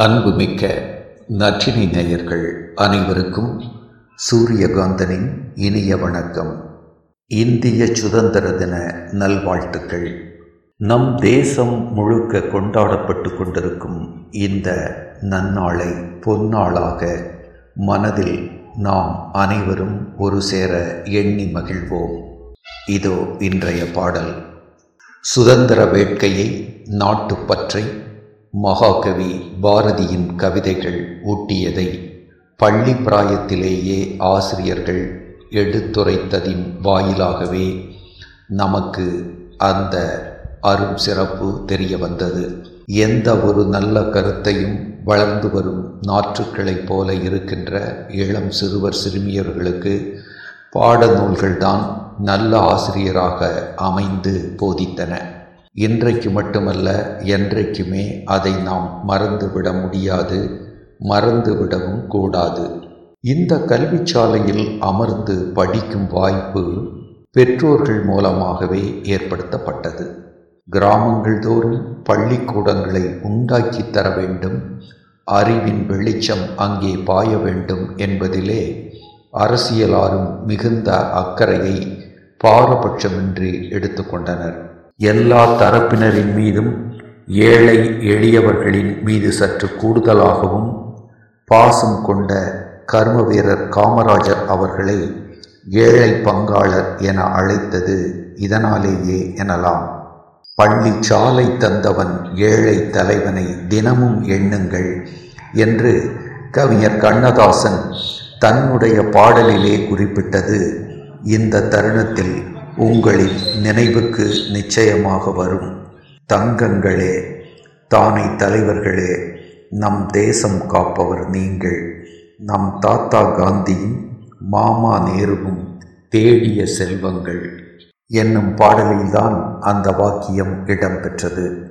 அன்புமிக்க நற்றினை நேயர்கள் அனைவருக்கும் சூரியகாந்தனின் இனிய வணக்கம். இந்திய சுதந்திர தின நல்வாழ்த்துக்கள். நம் தேசம் முழுக்க கொண்டாடப்பட்டு கொண்டிருக்கும் இந்த நன்னாளை பொன்னாளாக மனதில் நாம் அனைவரும் ஒரு சேர எண்ணி மகிழ்வோம். இதோ இன்றைய பாடல். சுதந்திர வேட்கையை நாட்டுப்பற்றை மகாகவி பாரதியின் கவிதைகள் ஊட்டியதை பள்ளி பிராயத்திலேயே ஆசிரியர்கள் எடுத்துரைத்ததின் வாயிலாகவே நமக்கு அந்த அரும் சிறப்பு தெரிய வந்தது. எந்த ஒரு நல்ல கருத்தையும் வளர்ந்து வரும் நாற்றுக்களைப் போல இருக்கின்ற இளம் சிறுவர் சிறுமியர்களுக்கு பாடநூல்கள்தான் நல்ல ஆசிரியராக அமைந்து போதித்தன. இன்றைக்கு மட்டுமல்ல என்றைக்குமே அதை நாம் மறந்துவிட முடியாது மறந்துவிடவும் கூடாது. இந்த கல்விச்சாலையில் அமர்ந்து படிக்கும் வாய்ப்பு பெற்றோர்கள் மூலமாகவே ஏற்படுத்தப்பட்டது. கிராமங்கள் தோறும் பள்ளிக்கூடங்களை உண்டாக்கி தர வேண்டும் அறிவின் வெளிச்சம் அங்கே பாய வேண்டும் என்பதிலே அரசியலாரும் மிகுந்த அக்கறையை பாரபட்சமின்றி எடுத்துக்கொண்டனர் எல்லா தரப்பினரின் மீதும் ஏழை எளியவர்களின் மீது சற்று கூடுதலாகவும் பாசம் கொண்ட கர்ம வீரர் காமராஜர் அவர்களை ஏழை பங்காளர் என அழைத்தது இதனாலேயே எனலாம். பள்ளி சாலை தந்தவன் ஏழை தலைவனை தினமும் எண்ணுங்கள் என்று கவிஞர் கண்ணதாசன் தன்னுடைய பாடலிலே குறிப்பிட்டது. இந்த தருணத்தில் உங்களின் நினைவுக்கு நிச்சயமாக வரும். தங்கங்களே தானை தலைவர்களே நம் தேசம் காப்பவர் நீங்கள். நம் தாத்தா காந்தியும் மாமா நேருவும் தேடிய செல்வங்கள். என்னும் பாடலில்தான் அந்த வாக்கியம் இடம்பெற்றது.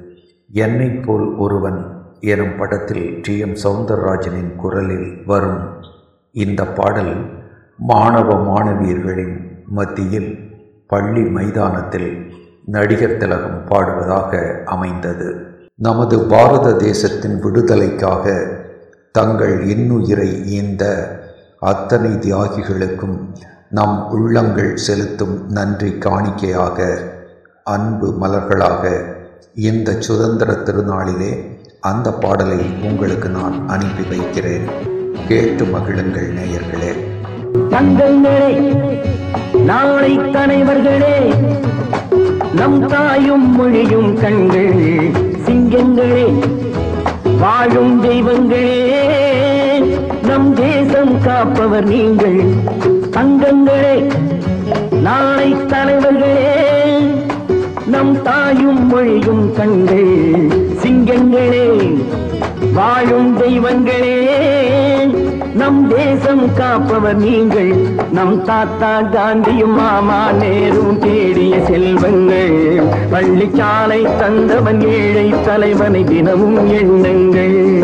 என்னை போல் ஒருவன் எனும் படத்தில் டி. எம். சவுந்தரராஜனின் குரலில் வரும். இந்த பாடல் மாணவ மாணவியர்களின் மத்தியில் பள்ளி மைதானத்தில் நடிகர் திலகம் பாடுவதாக அமைந்தது. நமது பாரத தேசத்தின் விடுதலைக்காக தங்கள் இன்னுயிரை ஈந்த அத்தனை தியாகிகளுக்கும் நம் உள்ளங்கள் செலுத்தும் நன்றி காணிக்கையாக அன்பு மலர்களாக இந்த சுதந்திர திருநாளிலே அந்த பாடலை உங்களுக்கு நான் அனுப்பி வைக்கிறேன். கேட்டு மகிழுங்கள் நேயர்களே. தங்கங்களே நாளை தலைவர்களே நம் தாயும் மொழியும் கண்கள் சிங்கங்களே வாழும் தெய்வங்களே நம் தேசம் காப்பவர் நீங்கள் தங்கங்களே நாளை தலைவர்களே நம் தாயும் மொழியும் கண்கள் சிங்கங்களே வாழும் தெய்வங்களே. தேசம் காப்பவர் நீங்கள். நம் தாத்தா காந்தியும் மாமா நேரும் தேடிய செல்வங்கள். பள்ளிச்சாலை தந்தவன் ஏழை தலைவனை தினமும் எண்ணுங்கள்.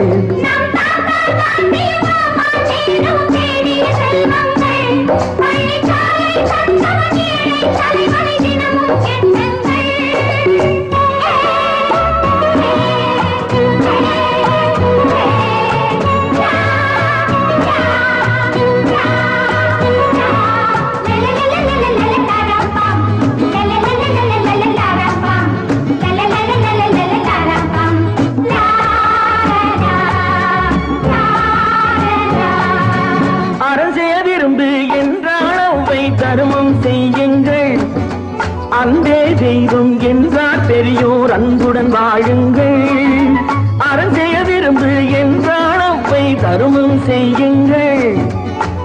Thank you. தர்மம் செய்யுங்கள். அன்பே தெய்வம் என்றார் பெரியோர் அன்புடன் வாழுங்கள். அரசே விரும்பு என்றால் என்றாளவை தர்மம் செய்யுங்கள்.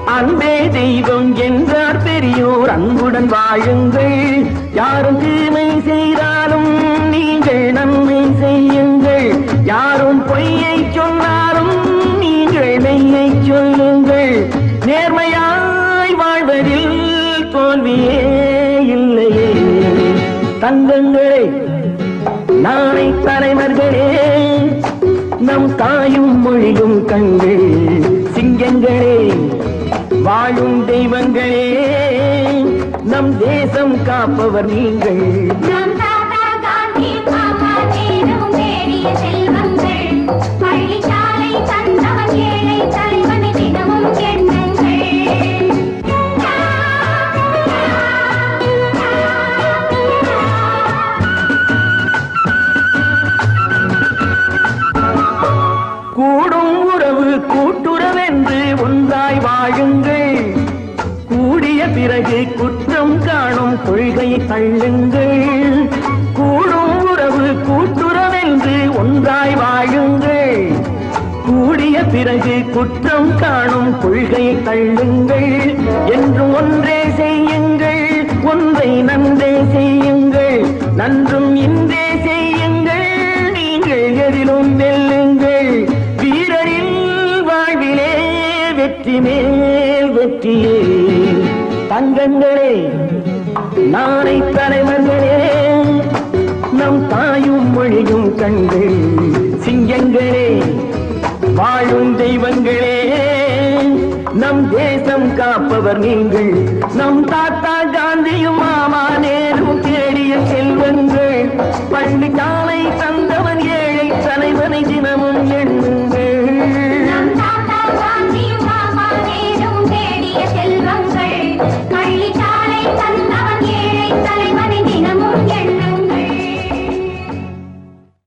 அன்பே தெய்வம் என்றார் பெரியோர் அன்புடன் வாழுங்கள். யாருக்கு தங்கங்களே நாளை தலைவர்களே நம் தாயும் மொழியும் கண்கள் சிங்கங்களே வாழும் தெய்வங்களே நம் தேசம் காப்பவர் நீங்கள். கூடும் உறவு கூட்டுறவென்று ஒன்றாய் வாழுங்கள். கூடிய பிறகு குற்றம் காணும் கொள்கை தள்ளுங்கள். கூடும் உறவு கூட்டுறவென்று ஒன்றாய் வாழுங்கள். கூடிய பிறகு குற்றம் காணும் கொள்கை தள்ளுங்கள். என்று ஒன்றே செய்யுங்கள் ஒன்றை நன்றே செய்யுங்கள். நன்றும் இன்றே பேச்சியே தங்கங்களே நானை தலைவர்களே நம் தாயும் மொழியும் கண்டு சிங்கங்களே வாழும் தெய்வங்களே நம் தேசம் காப்பவர் நீங்கள். நம் தாத்தா காந்தியும் மாமா நேரும் தேடிய செல்வங்கள் பள்ளி கால